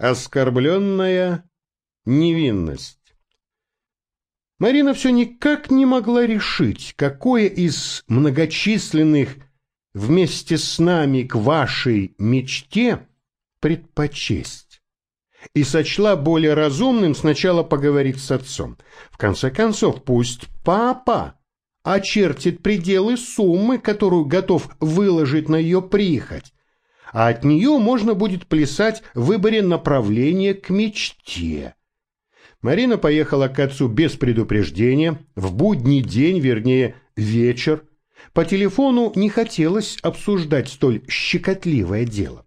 Оскорбленная невинность. Марина все никак не могла решить, какое из многочисленных вместе с нами к вашей мечте предпочесть. И сочла более разумным сначала поговорить с отцом. В конце концов, пусть папа очертит пределы суммы, которую готов выложить на ее прихоть, а от нее можно будет плясать в выборе направления к мечте. Марина поехала к отцу без предупреждения, в будний день, вернее, вечер. По телефону не хотелось обсуждать столь щекотливое дело.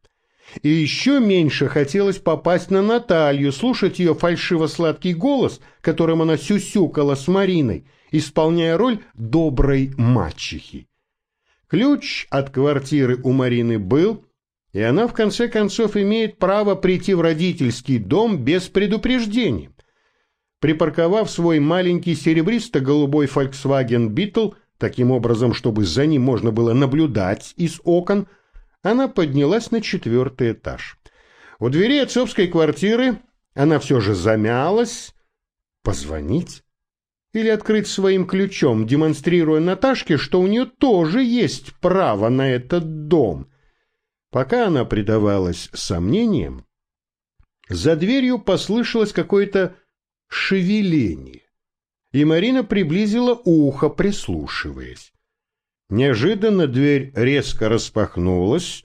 И еще меньше хотелось попасть на Наталью, слушать ее фальшиво-сладкий голос, которым она сюсюкала с Мариной, исполняя роль доброй мачехи. Ключ от квартиры у Марины был, и она в конце концов имеет право прийти в родительский дом без предупреждения. Припарковав свой маленький серебристо-голубой Volkswagen Beetle, таким образом, чтобы за ним можно было наблюдать из окон, она поднялась на четвертый этаж. У двери отцовской квартиры она все же замялась. Позвонить? Или открыть своим ключом, демонстрируя Наташке, что у нее тоже есть право на этот дом – Пока она предавалась сомнениям, за дверью послышалось какое-то шевеление, и Марина приблизила ухо, прислушиваясь. Неожиданно дверь резко распахнулась,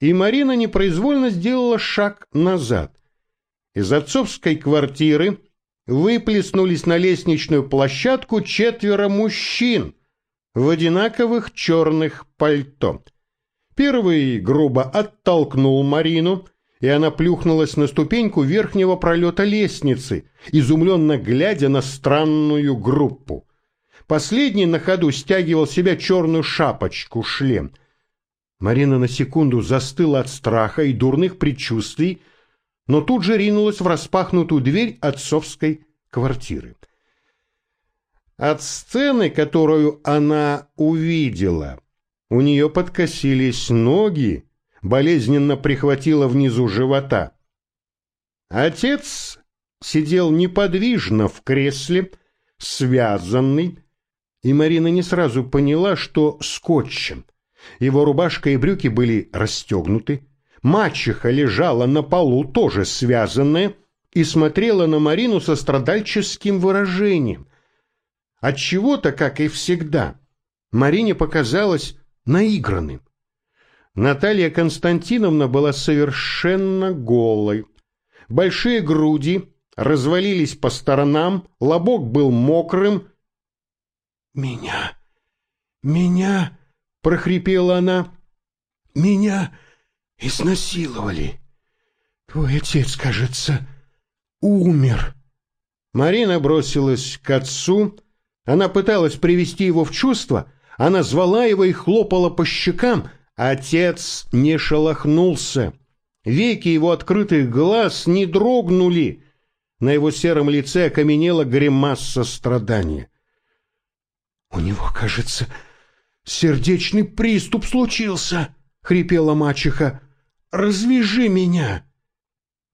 и Марина непроизвольно сделала шаг назад. Из отцовской квартиры выплеснулись на лестничную площадку четверо мужчин в одинаковых черных пальто. Первый грубо оттолкнул Марину, и она плюхнулась на ступеньку верхнего пролета лестницы, изумленно глядя на странную группу. Последний на ходу стягивал себя черную шапочку-шлем. Марина на секунду застыла от страха и дурных предчувствий, но тут же ринулась в распахнутую дверь отцовской квартиры. От сцены, которую она увидела, у нее подкосились ноги, болезненно прихватило внизу живота. Отец сидел неподвижно в кресле, связанный, и Марина не сразу поняла, что скотчем. Его рубашка и брюки были расстегнуты. Мачеха лежала на полу, тоже связанная, и смотрела на Марину со страдальческим выражением. Отчего-то, как и всегда, Марине показалось, наигранным. Наталья Константиновна была совершенно голой. Большие груди развалились по сторонам, лобок был мокрым. «Меня, меня!» — прохрипела она. «Меня изнасиловали. Твой отец, кажется, умер». Марина бросилась к отцу. Она пыталась привести его в чувство — она звала его и хлопала по щекам. Отец не шелохнулся. Веки его открытых глаз не дрогнули. На его сером лице окаменела гримаса страдания. «У него, кажется, сердечный приступ случился», — хрипела мачеха. «Развяжи меня!»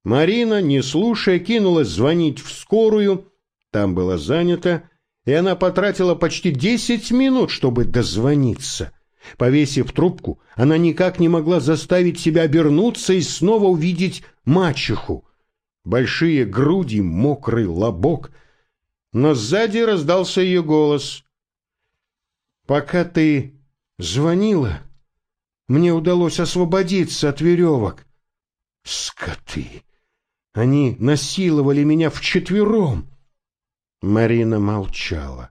Марина, не слушая, кинулась звонить в скорую. Там было занято и она потратила почти десять минут, чтобы дозвониться. Повесив трубку, она никак не могла заставить себя обернуться и снова увидеть мачеху. Большие груди, мокрый лобок. Но сзади раздался ее голос. «Пока ты звонила, мне удалось освободиться от веревок. Скоты! Они насиловали меня вчетвером!» Марина молчала.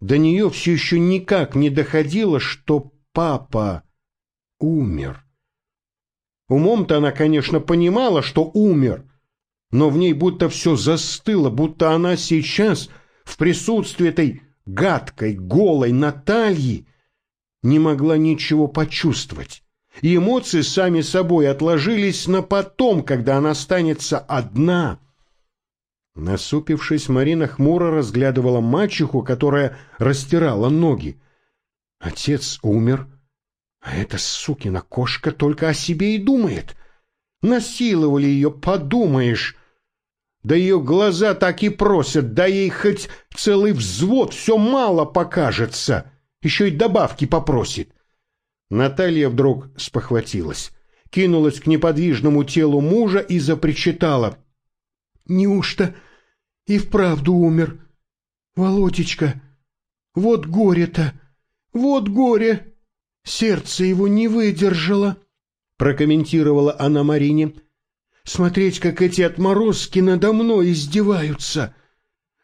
До нее все еще никак не доходило, что папа умер. Умом-то она, конечно, понимала, что умер, но в ней будто все застыло, будто она сейчас в присутствии этой гадкой, голой Натальи не могла ничего почувствовать. И эмоции сами собой отложились на потом, когда она останется одна — Насупившись, Марина хмуро разглядывала мачеху, которая растирала ноги. Отец умер, а эта сукина кошка только о себе и думает. Насиловали ее, подумаешь. Да ее глаза так и просят, да ей хоть целый взвод, все мало покажется. Еще и добавки попросит. Наталья вдруг спохватилась, кинулась к неподвижному телу мужа и запричитала. «Неужто и вправду умер? Володечка, вот горе-то, вот горе! Сердце его не выдержало!» прокомментировала она Марине. Смотреть, как эти отморозки надо мной издеваются.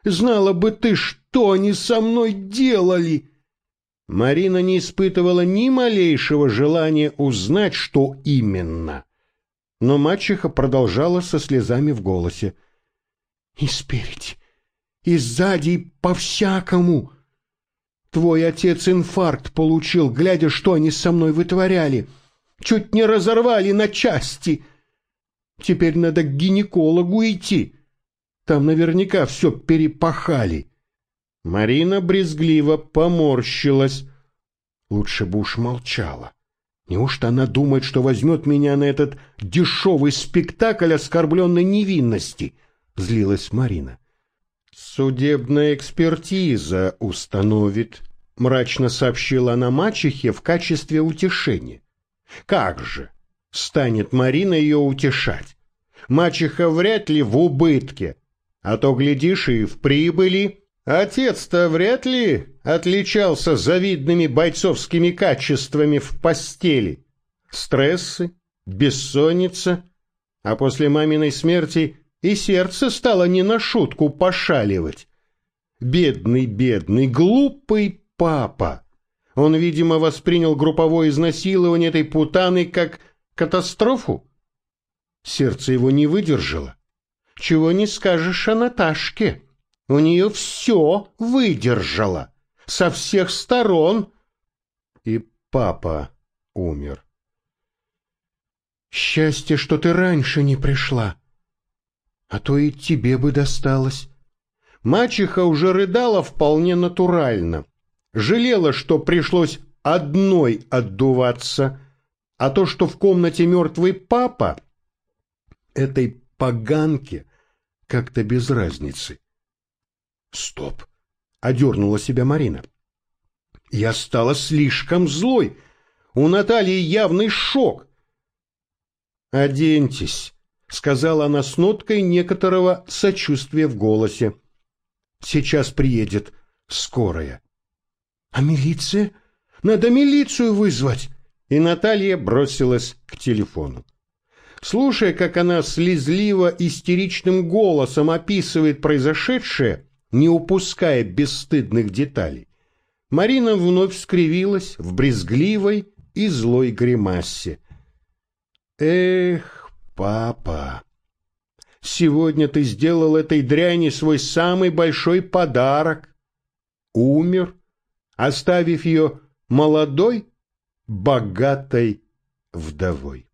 Знала бы ты, что они со мной делали. Марина не испытывала ни малейшего желания узнать, что именно. Но мачеха продолжала со слезами в голосе. И спереди, и сзади, и по-всякому. Твой отец инфаркт получил, глядя, что они со мной вытворяли. Чуть не разорвали на части. Теперь надо к гинекологу идти. Там наверняка все перепахали. Марина брезгливо поморщилась. Лучше бы уж молчала. Неужто она думает, что возьмет меня на этот дешевый спектакль оскорбленной невинности? Злилась Марина. Судебная экспертиза установит, мрачно сообщила она мачехе в качестве утешения. Как же станет Марина ее утешать? Мачеха вряд ли в убытке, а то, глядишь, и в прибыли. Отец-то вряд ли отличался завидными бойцовскими качествами в постели. Стрессы, бессонница, а после маминой смерти и сердце стало не на шутку пошаливать. Бедный, бедный, глупый папа. Он, видимо, воспринял групповое изнасилование этой путаны как катастрофу. Сердце его не выдержало. Чего не скажешь о Наташке. У нее все выдержало. Со всех сторон. И папа умер. Счастье, что ты раньше не пришла. А то и тебе бы досталось. Мачеха уже рыдала вполне натурально жалела, что пришлось одной отдуваться, а то, что в комнате мертвый папа, этой поганке как-то без разницы. Стоп, одернула себя Марина. Я стала слишком злой. У Натальи явный шок. «Оденьтесь», — сказала она с ноткой некоторого сочувствия в голосе. «Сейчас приедет скорая». А милиция? Надо милицию вызвать. И Наталья бросилась к телефону. Слушая, как она слезливо истеричным голосом описывает произошедшее, не упуская бесстыдных деталей, Марина вновь скривилась в брезгливой и злой гримасе. «Эх, папа, сегодня ты сделал этой дряни свой самый большой подарок. Умер оставив ее молодой, богатой вдовой.